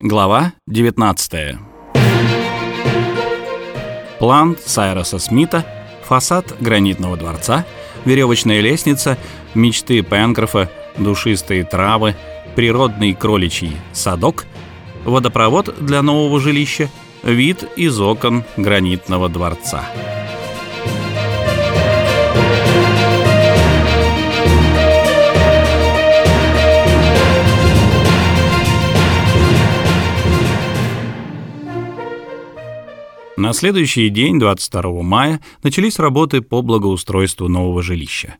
Глава 19 План Сайроса Смита, фасад гранитного дворца, веревочная лестница, мечты Пенкрофа, душистые травы, природный кроличий садок, водопровод для нового жилища, вид из окон гранитного дворца. На следующий день, 22 мая, начались работы по благоустройству нового жилища.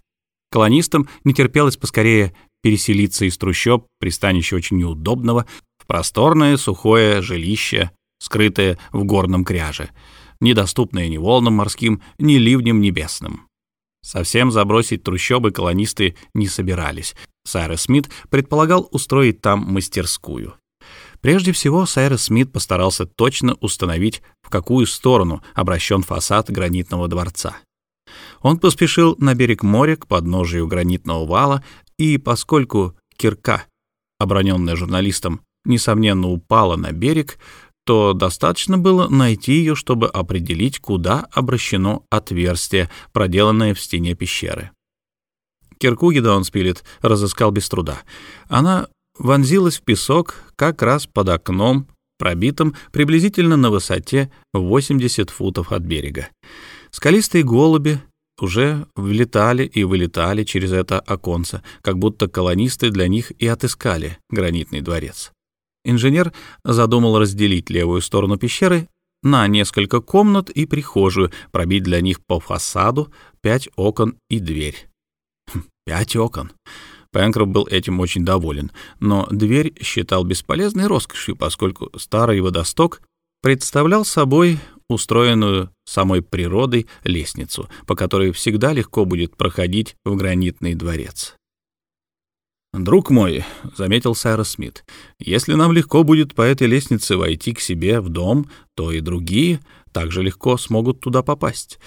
Колонистам не терпелось поскорее переселиться из трущоб, пристанища очень неудобного, в просторное сухое жилище, скрытое в горном кряже, недоступное ни волнам морским, ни ливням небесным. Совсем забросить трущобы колонисты не собирались. Сайрес Смит предполагал устроить там мастерскую. Прежде всего, Сайрес Смит постарался точно установить, в какую сторону обращен фасад гранитного дворца. Он поспешил на берег моря к подножию гранитного вала, и поскольку кирка, оброненная журналистом, несомненно упала на берег, то достаточно было найти ее, чтобы определить, куда обращено отверстие, проделанное в стене пещеры. Кирку Гедеон Спилет разыскал без труда. Она вонзилась в песок как раз под окном, пробитым приблизительно на высоте 80 футов от берега. Скалистые голуби уже влетали и вылетали через это оконце, как будто колонисты для них и отыскали гранитный дворец. Инженер задумал разделить левую сторону пещеры на несколько комнат и прихожую, пробить для них по фасаду пять окон и дверь. Хм, пять окон. Пенкроф был этим очень доволен, но дверь считал бесполезной роскошью, поскольку старый водосток представлял собой устроенную самой природой лестницу, по которой всегда легко будет проходить в гранитный дворец. «Друг мой», — заметил Сайрос Смит, — «если нам легко будет по этой лестнице войти к себе в дом, то и другие также легко смогут туда попасть.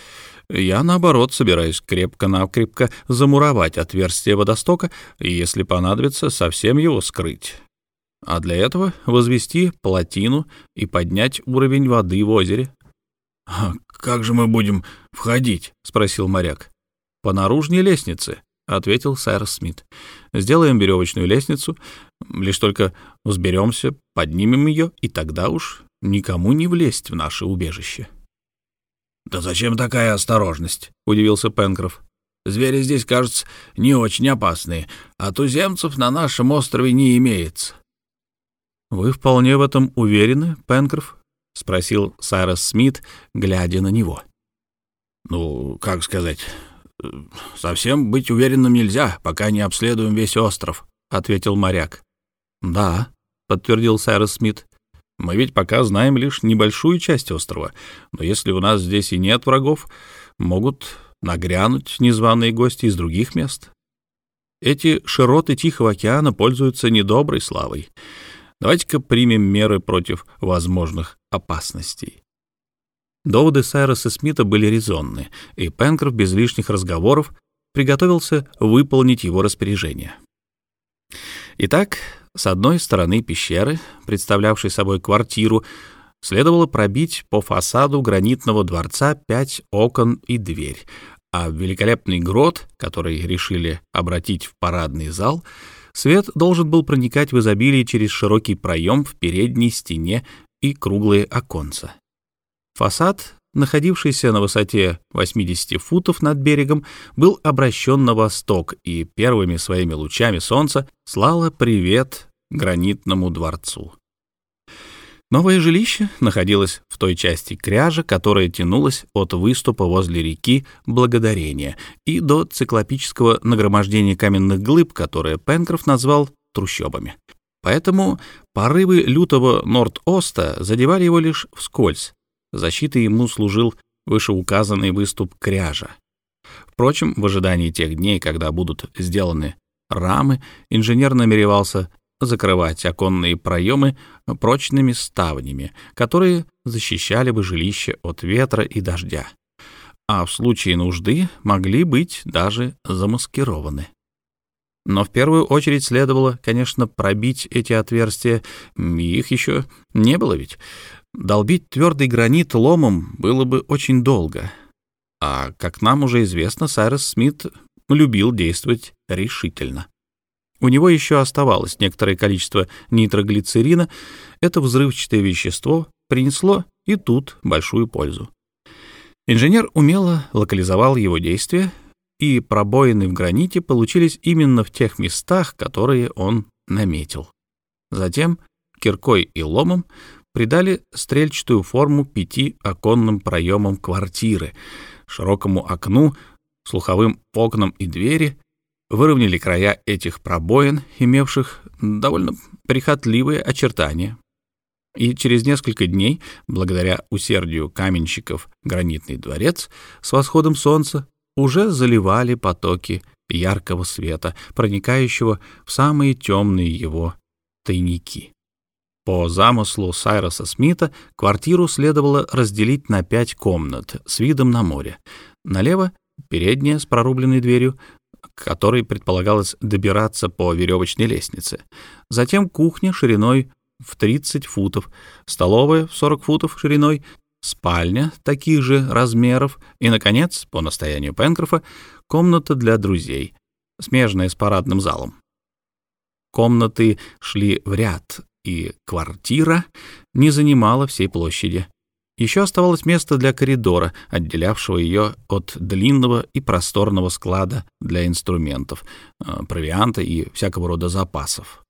Я, наоборот, собираюсь крепко-накрепко замуровать отверстие водостока и, если понадобится, совсем его скрыть. А для этого возвести плотину и поднять уровень воды в озере. «А как же мы будем входить?» — спросил моряк. «По наружной лестнице», — ответил Сайрс Смит. «Сделаем веревочную лестницу, лишь только взберемся, поднимем ее, и тогда уж никому не влезть в наше убежище». «Да зачем такая осторожность?» — удивился Пенкроф. «Звери здесь, кажется, не очень опасные, а туземцев на нашем острове не имеется». «Вы вполне в этом уверены, Пенкроф?» — спросил Сайрос Смит, глядя на него. «Ну, как сказать, совсем быть уверенным нельзя, пока не обследуем весь остров», — ответил моряк. «Да», — подтвердил Сайрос Смит, мы ведь пока знаем лишь небольшую часть острова, но если у нас здесь и нет врагов, могут нагрянуть незваные гости из других мест. Эти широты Тихого океана пользуются недоброй славой. Давайте-ка примем меры против возможных опасностей. Доводы Сайроса Смита были резонны, и Пенкроф без лишних разговоров приготовился выполнить его распоряжение. Итак, с одной стороны пещеры, представлявшей собой квартиру, следовало пробить по фасаду гранитного дворца пять окон и дверь, а великолепный грот, который решили обратить в парадный зал, свет должен был проникать в изобилие через широкий проем в передней стене и круглые оконца. Фасад находившийся на высоте 80 футов над берегом, был обращен на восток и первыми своими лучами солнца слало привет гранитному дворцу. Новое жилище находилось в той части кряжа, которая тянулась от выступа возле реки Благодарения и до циклопического нагромождения каменных глыб, которое Пенкроф назвал трущобами. Поэтому порывы лютого Норд-Оста задевали его лишь вскользь, Защитой ему служил вышеуказанный выступ кряжа. Впрочем, в ожидании тех дней, когда будут сделаны рамы, инженер намеревался закрывать оконные проемы прочными ставнями, которые защищали бы жилище от ветра и дождя, а в случае нужды могли быть даже замаскированы. Но в первую очередь следовало, конечно, пробить эти отверстия, их еще не было ведь. Долбить твердый гранит ломом было бы очень долго. А, как нам уже известно, Сайрес Смит любил действовать решительно. У него еще оставалось некоторое количество нитроглицерина. Это взрывчатое вещество принесло и тут большую пользу. Инженер умело локализовал его действия, и пробоины в граните получились именно в тех местах, которые он наметил. Затем киркой и ломом придали стрельчатую форму пяти оконным проемам квартиры, широкому окну, слуховым окнам и двери, выровняли края этих пробоин, имевших довольно прихотливые очертания. И через несколько дней, благодаря усердию каменщиков, гранитный дворец с восходом солнца уже заливали потоки яркого света, проникающего в самые темные его тайники. По замыслу Сайроса Смита квартиру следовало разделить на пять комнат с видом на море. Налево — передняя с прорубленной дверью, к которой предполагалось добираться по веревочной лестнице. Затем кухня шириной в 30 футов, столовая в 40 футов шириной спальня таких же размеров и, наконец, по настоянию Пенкрофа, комната для друзей, смежная с парадным залом. Комнаты шли в ряд, и квартира не занимала всей площади. Еще оставалось место для коридора, отделявшего ее от длинного и просторного склада для инструментов, э, провианта и всякого рода запасов.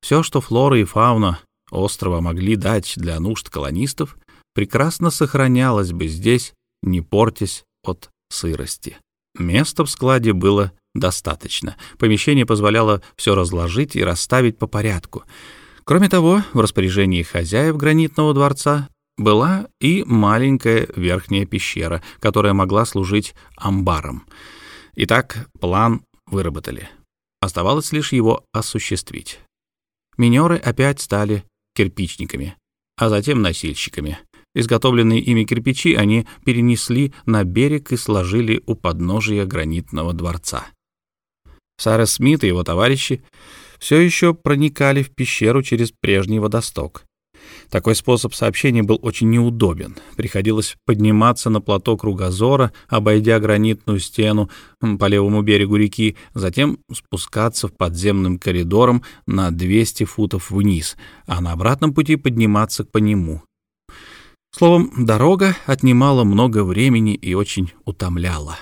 Все, что флора и фауна острова могли дать для нужд колонистов, прекрасно сохранялось бы здесь, не портясь от сырости. Места в складе было достаточно. Помещение позволяло все разложить и расставить по порядку. Кроме того, в распоряжении хозяев гранитного дворца была и маленькая верхняя пещера, которая могла служить амбаром. Итак, план выработали. Оставалось лишь его осуществить. Минеры опять стали кирпичниками, а затем носильщиками. Изготовленные ими кирпичи они перенесли на берег и сложили у подножия гранитного дворца. Сара Смит и его товарищи все еще проникали в пещеру через прежний водосток. Такой способ сообщения был очень неудобен. Приходилось подниматься на плато кругозора, обойдя гранитную стену по левому берегу реки, затем спускаться в подземным коридором на 200 футов вниз, а на обратном пути подниматься по нему. Словом, дорога отнимала много времени и очень утомляла.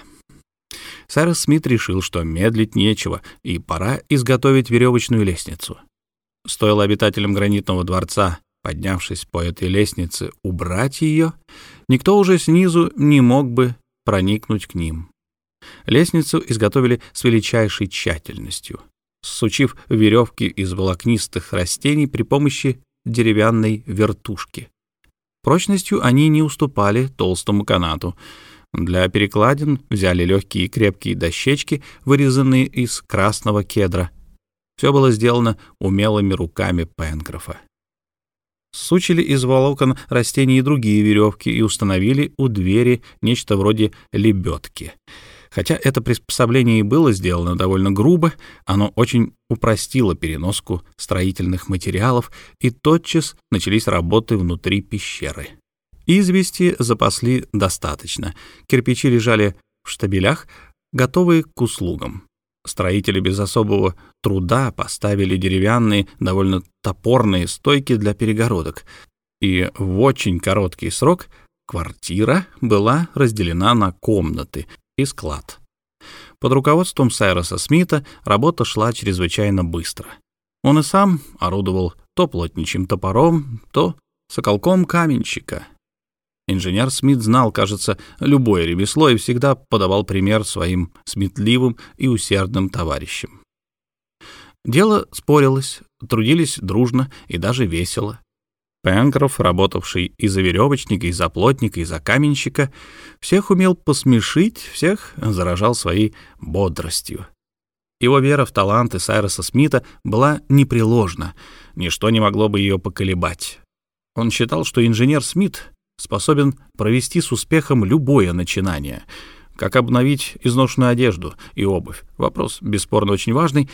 Сайрес Смит решил, что медлить нечего, и пора изготовить веревочную лестницу. Стоило обитателям гранитного дворца, поднявшись по этой лестнице, убрать ее, никто уже снизу не мог бы проникнуть к ним. Лестницу изготовили с величайшей тщательностью, сучив веревки из волокнистых растений при помощи деревянной вертушки. Прочностью они не уступали толстому канату. Для перекладин взяли легкие и крепкие дощечки, вырезанные из красного кедра. Все было сделано умелыми руками Пенкрофа. Сучили из волокон растений и другие веревки и установили у двери нечто вроде лебедки — Хотя это приспособление и было сделано довольно грубо, оно очень упростило переноску строительных материалов, и тотчас начались работы внутри пещеры. Извести запасли достаточно. Кирпичи лежали в штабелях, готовые к услугам. Строители без особого труда поставили деревянные, довольно топорные стойки для перегородок, и в очень короткий срок квартира была разделена на комнаты, и склад. Под руководством Сайроса Смита работа шла чрезвычайно быстро. Он и сам орудовал то плотничьим топором, то соколком каменщика. Инженер Смит знал, кажется, любое ремесло и всегда подавал пример своим сметливым и усердным товарищам. Дело спорилось, трудились дружно и даже весело. Пенкроф, работавший и за веревочника, и за плотника, и за каменщика, всех умел посмешить, всех заражал своей бодростью. Его вера в таланты Сайроса Смита была непреложна, ничто не могло бы ее поколебать. Он считал, что инженер Смит способен провести с успехом любое начинание, как обновить изношенную одежду и обувь. Вопрос, бесспорно, очень важный.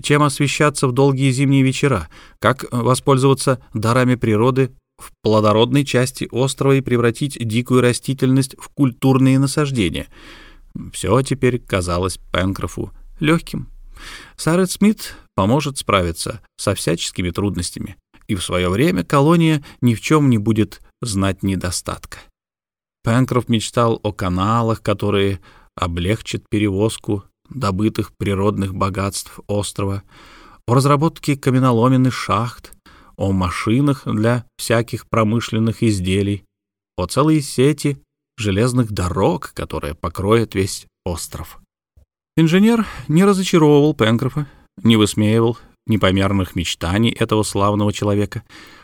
Чем освещаться в долгие зимние вечера? Как воспользоваться дарами природы в плодородной части острова и превратить дикую растительность в культурные насаждения? Все теперь казалось Пенкрофу легким. Сарет Смит поможет справиться со всяческими трудностями, и в свое время колония ни в чем не будет знать недостатка. Пенкроф мечтал о каналах, которые облегчат перевозку добытых природных богатств острова, о разработке каменоломенных шахт, о машинах для всяких промышленных изделий, о целой сети железных дорог, которая покроет весь остров. Инженер не разочаровывал Пенкрофа, не высмеивал непомерных мечтаний этого славного человека.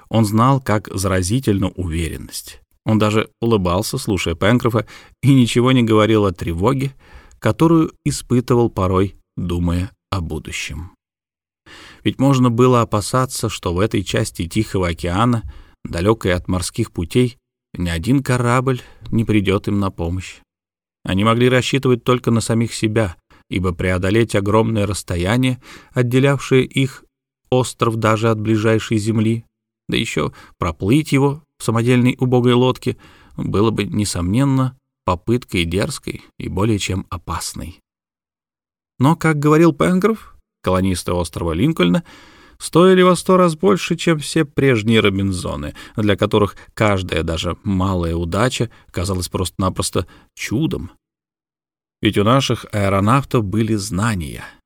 Он знал, как заразительна уверенность. Он даже улыбался, слушая Пенкрофа, и ничего не говорил о тревоге, которую испытывал порой, думая о будущем. Ведь можно было опасаться, что в этой части Тихого океана, далекой от морских путей, ни один корабль не придет им на помощь. Они могли рассчитывать только на самих себя, ибо преодолеть огромное расстояние, отделявшее их остров даже от ближайшей земли, да еще проплыть его в самодельной убогой лодке было бы, несомненно, попыткой дерзкой и более чем опасной. Но, как говорил Пенгров, колонисты острова Линкольна, стоили во сто раз больше, чем все прежние Робинзоны, для которых каждая, даже малая удача казалась просто-напросто чудом. Ведь у наших аэронавтов были знания —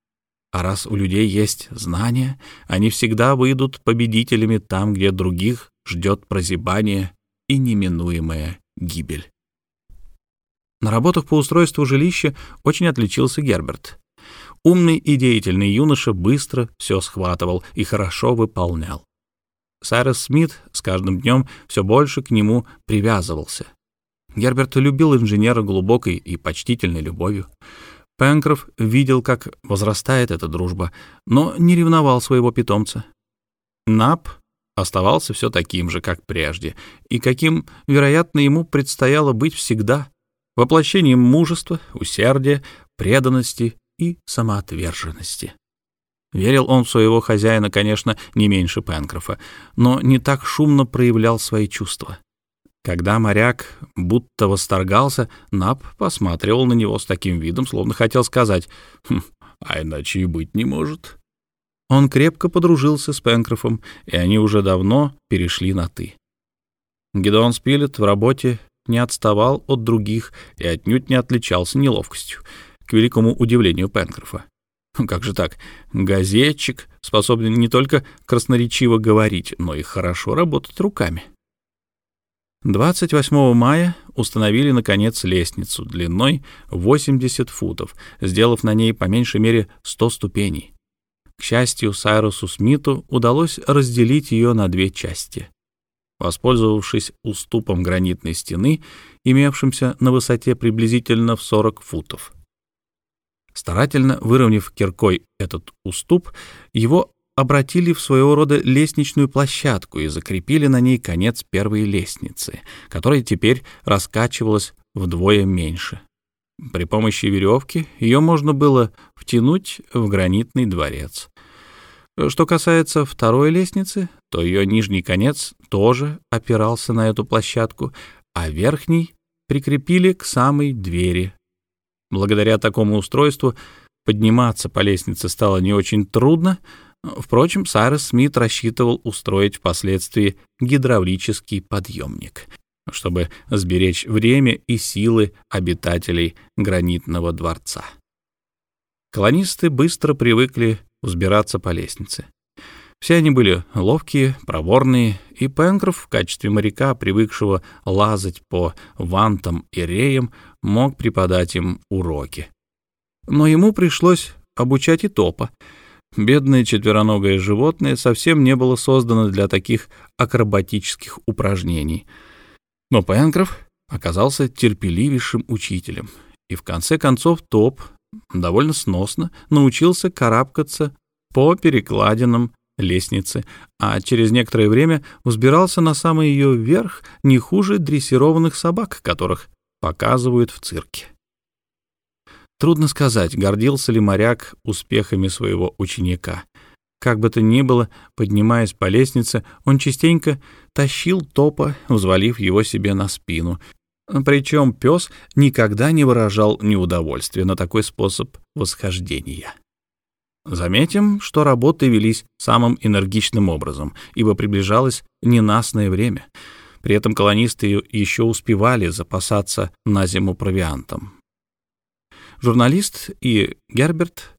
а раз у людей есть знания, они всегда выйдут победителями там, где других ждет прозябание и неминуемая гибель. На работах по устройству жилища очень отличился Герберт. Умный и деятельный юноша быстро все схватывал и хорошо выполнял. Сайрес Смит с каждым днем все больше к нему привязывался. Герберт любил инженера глубокой и почтительной любовью. Пенкроф видел, как возрастает эта дружба, но не ревновал своего питомца. Нап оставался все таким же, как прежде, и каким, вероятно, ему предстояло быть всегда, воплощением мужества, усердия, преданности и самоотверженности. Верил он в своего хозяина, конечно, не меньше Пенкрофа, но не так шумно проявлял свои чувства. Когда моряк будто восторгался, Нап посматривал на него с таким видом, словно хотел сказать «Хм, «А иначе и быть не может». Он крепко подружился с Пенкрофом, и они уже давно перешли на «ты». Гедеон Спилет в работе не отставал от других и отнюдь не отличался неловкостью, к великому удивлению Пенкрофа. Как же так? Газетчик способен не только красноречиво говорить, но и хорошо работать руками. 28 мая установили, наконец, лестницу длиной 80 футов, сделав на ней по меньшей мере 100 ступеней. К счастью, Сайрусу Смиту удалось разделить ее на две части. Воспользовавшись уступом гранитной стены, имевшимся на высоте приблизительно в 40 футов. Старательно выровняв киркой этот уступ, его обратили в своего рода лестничную площадку и закрепили на ней конец первой лестницы, которая теперь раскачивалась вдвое меньше. При помощи веревки ее можно было втянуть в гранитный дворец. Что касается второй лестницы, то ее нижний конец тоже опирался на эту площадку, а верхний прикрепили к самой двери. Благодаря такому устройству подниматься по лестнице стало не очень трудно, Впрочем, Сайрес Смит рассчитывал устроить впоследствии гидравлический подъемник, чтобы сберечь время и силы обитателей гранитного дворца. Колонисты быстро привыкли взбираться по лестнице. Все они были ловкие, проворные, и Пенкроф в качестве моряка, привыкшего лазать по вантам и реям, мог преподать им уроки. Но ему пришлось обучать и топа — Бедное четвероногое животное совсем не было создано для таких акробатических упражнений. Но Пенкроф оказался терпеливейшим учителем, и в конце концов Топ довольно сносно научился карабкаться по перекладинам лестницы, а через некоторое время взбирался на самый ее верх не хуже дрессированных собак, которых показывают в цирке. Трудно сказать, гордился ли моряк успехами своего ученика. Как бы то ни было, поднимаясь по лестнице, он частенько тащил топа, взвалив его себе на спину. Причем пес никогда не выражал неудовольствия на такой способ восхождения. Заметим, что работы велись самым энергичным образом, ибо приближалось ненастное время. При этом колонисты еще успевали запасаться на зиму провиантом. Журналист и Герберт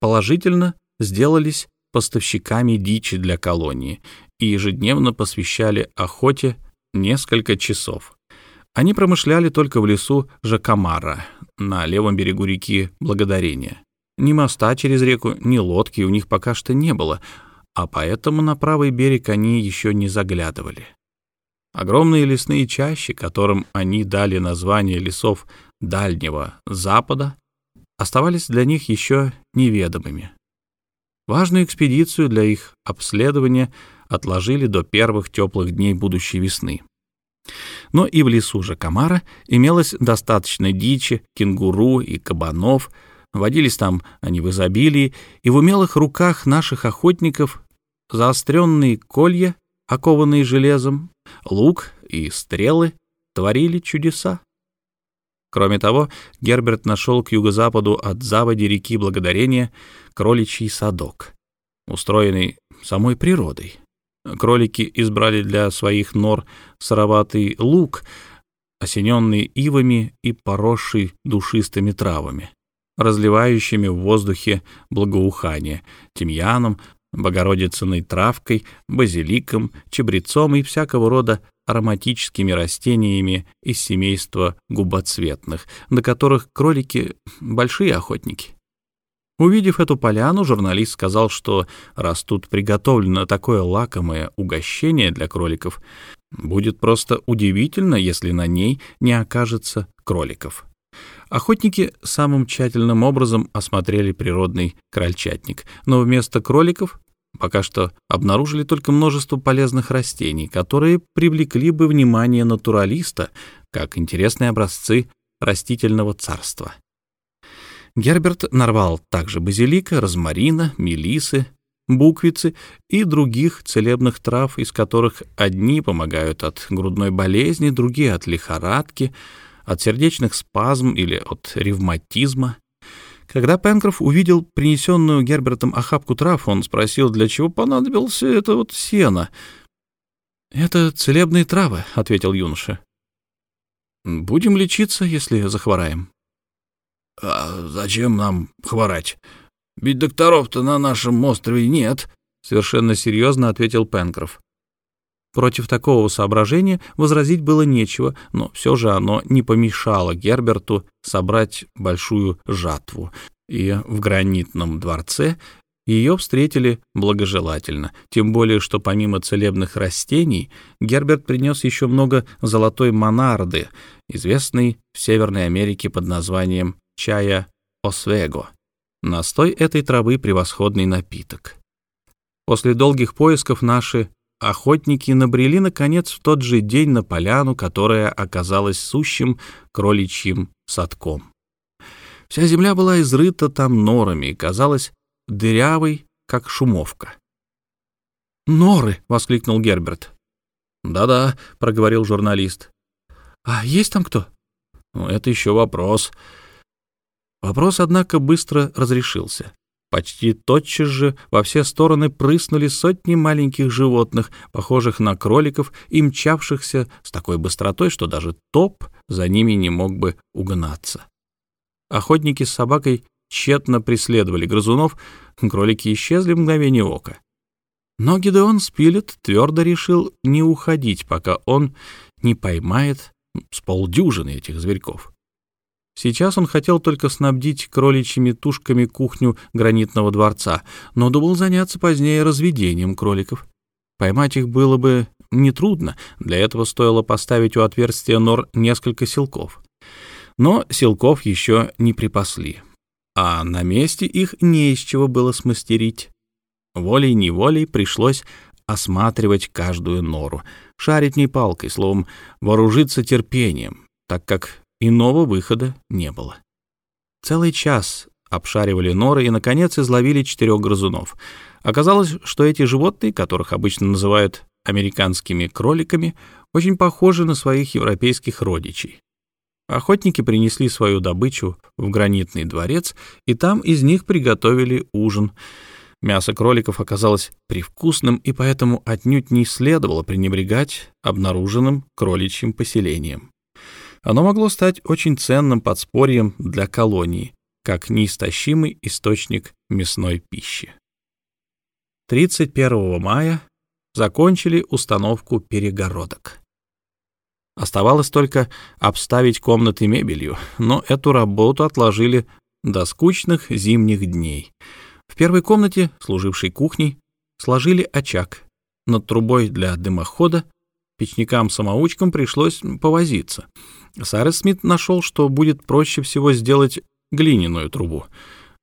положительно сделались поставщиками дичи для колонии и ежедневно посвящали охоте несколько часов. Они промышляли только в лесу Жакамара на левом берегу реки Благодарения. Ни моста через реку, ни лодки у них пока что не было, а поэтому на правый берег они еще не заглядывали. Огромные лесные чащи, которым они дали название лесов Дальнего Запада, оставались для них еще неведомыми. Важную экспедицию для их обследования отложили до первых теплых дней будущей весны. Но и в лесу же Камара имелось достаточно дичи, кенгуру и кабанов, водились там они в изобилии, и в умелых руках наших охотников заостренные колья, окованные железом, лук и стрелы творили чудеса. Кроме того, Герберт нашел к юго-западу от заводи реки Благодарения кроличий садок, устроенный самой природой. Кролики избрали для своих нор сыроватый луг, осененный ивами и поросший душистыми травами, разливающими в воздухе благоухание, тимьяном, богородицыной травкой, базиликом, чебрецом и всякого рода ароматическими растениями из семейства губоцветных, до которых кролики — большие охотники. Увидев эту поляну, журналист сказал, что раз тут приготовлено такое лакомое угощение для кроликов, будет просто удивительно, если на ней не окажется кроликов. Охотники самым тщательным образом осмотрели природный крольчатник, но вместо кроликов пока что обнаружили только множество полезных растений, которые привлекли бы внимание натуралиста как интересные образцы растительного царства. Герберт нарвал также базилика, розмарина, мелисы, буквицы и других целебных трав, из которых одни помогают от грудной болезни, другие от лихорадки, от сердечных спазм или от ревматизма. Когда Пенкроф увидел принесенную Гербертом охапку трав, он спросил, для чего понадобился это вот сено. «Это целебные травы», — ответил юноша. «Будем лечиться, если захвораем». «А зачем нам хворать? Ведь докторов-то на нашем острове нет», — совершенно серьезно ответил Пенкроф. Против такого соображения возразить было нечего, но все же оно не помешало Герберту собрать большую жатву, и в гранитном дворце ее встретили благожелательно, тем более, что помимо целебных растений Герберт принес еще много золотой монарды, известной в Северной Америке под названием чая освего. Настой этой травы — превосходный напиток. После долгих поисков наши охотники набрели, наконец, в тот же день на поляну, которая оказалась сущим кроличьим садком. Вся земля была изрыта там норами и казалась дырявой, как шумовка. «Норы!» — воскликнул Герберт. «Да-да», — проговорил журналист. «А есть там кто?» «Ну, это еще вопрос. Вопрос, однако, быстро разрешился. Почти тотчас же во все стороны прыснули сотни маленьких животных, похожих на кроликов и мчавшихся с такой быстротой, что даже топ за ними не мог бы угнаться. Охотники с собакой тщетно преследовали грызунов, кролики исчезли в мгновение ока. Но Гидеон Спилет твердо решил не уходить, пока он не поймает с полдюжины этих зверьков. Сейчас он хотел только снабдить кроличьими тушками кухню гранитного дворца, но думал заняться позднее разведением кроликов. Поймать их было бы нетрудно, для этого стоило поставить у отверстия нор несколько силков. Но силков еще не припасли, а на месте их не из чего было смастерить. Волей-неволей пришлось осматривать каждую нору, шарить ней палкой, словом, вооружиться терпением, так как Иного выхода не было. Целый час обшаривали норы и, наконец, изловили четырех грызунов. Оказалось, что эти животные, которых обычно называют американскими кроликами, очень похожи на своих европейских родичей. Охотники принесли свою добычу в гранитный дворец, и там из них приготовили ужин. Мясо кроликов оказалось привкусным, и поэтому отнюдь не следовало пренебрегать обнаруженным кроличьим поселением. Оно могло стать очень ценным подспорьем для колонии, как неистощимый источник мясной пищи. 31 мая закончили установку перегородок. Оставалось только обставить комнаты мебелью, но эту работу отложили до скучных зимних дней. В первой комнате, служившей кухней, сложили очаг. Над трубой для дымохода печникам-самоучкам пришлось повозиться. Сайрес Смит нашел, что будет проще всего сделать глиняную трубу.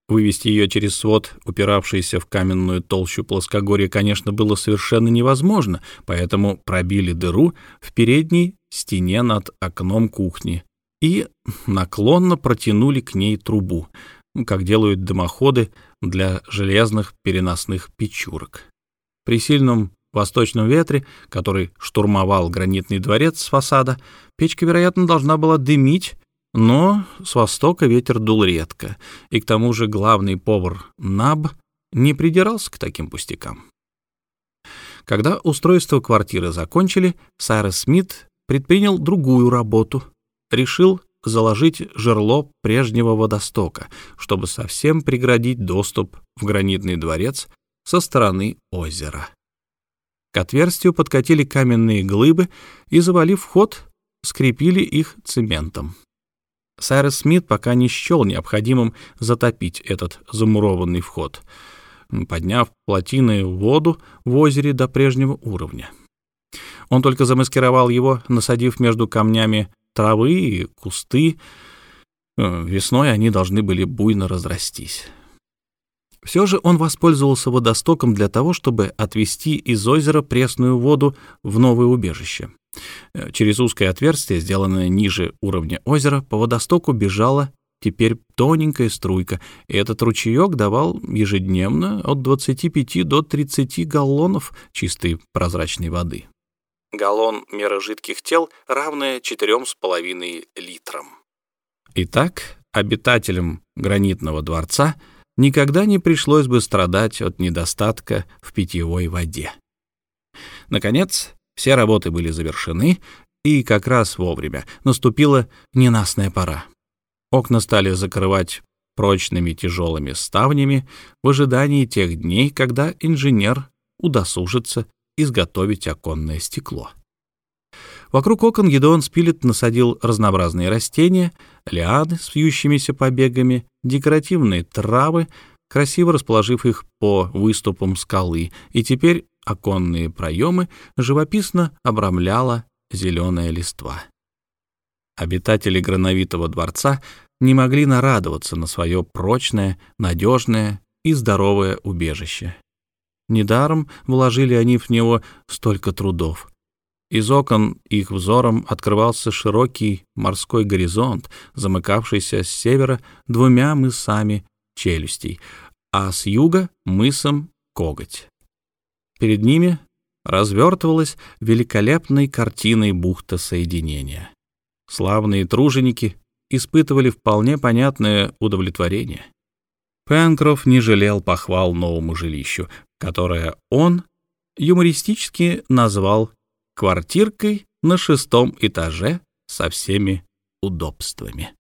Вывести ее через свод, упиравшийся в каменную толщу плоскогорья, конечно, было совершенно невозможно, поэтому пробили дыру в передней стене над окном кухни и наклонно протянули к ней трубу, как делают дымоходы для железных переносных печурок. При сильном восточном ветре, который штурмовал гранитный дворец с фасада, печка, вероятно, должна была дымить, но с востока ветер дул редко, и к тому же главный повар Наб не придирался к таким пустякам. Когда устройство квартиры закончили, Сайрес Смит предпринял другую работу. Решил заложить жерло прежнего водостока, чтобы совсем преградить доступ в гранитный дворец со стороны озера. К отверстию подкатили каменные глыбы и, завалив вход, скрепили их цементом. Сайрес Смит пока не счел необходимым затопить этот замурованный вход, подняв плотины воду в озере до прежнего уровня. Он только замаскировал его, насадив между камнями травы и кусты. Э, весной они должны были буйно разрастись. Все же он воспользовался водостоком для того, чтобы отвести из озера пресную воду в новое убежище. Э, через узкое отверстие, сделанное ниже уровня озера, по водостоку бежала теперь тоненькая струйка, и этот ручеек давал ежедневно от 25 до 30 галлонов чистой прозрачной воды. Галлон мера жидких тел, равная 4,5 литрам. Итак, обитателям гранитного дворца никогда не пришлось бы страдать от недостатка в питьевой воде. Наконец, все работы были завершены, и как раз вовремя наступила ненастная пора. Окна стали закрывать прочными тяжелыми ставнями в ожидании тех дней, когда инженер удосужится изготовить оконное стекло. Вокруг окон Гедеон Спилет насадил разнообразные растения, лианы с вьющимися побегами, декоративные травы, красиво расположив их по выступам скалы, и теперь оконные проемы живописно обрамляла зеленая листва. Обитатели грановитого дворца не могли нарадоваться на свое прочное, надежное и здоровое убежище. Недаром вложили они в него столько трудов. Из окон их взором открывался широкий морской горизонт, замыкавшийся с севера двумя мысами челюстей, а с юга — мысом коготь. Перед ними развертывалась великолепной картиной бухта соединения. Славные труженики испытывали вполне понятное удовлетворение. Пенкроф не жалел похвал новому жилищу, которое он юмористически назвал «квартиркой на шестом этаже со всеми удобствами».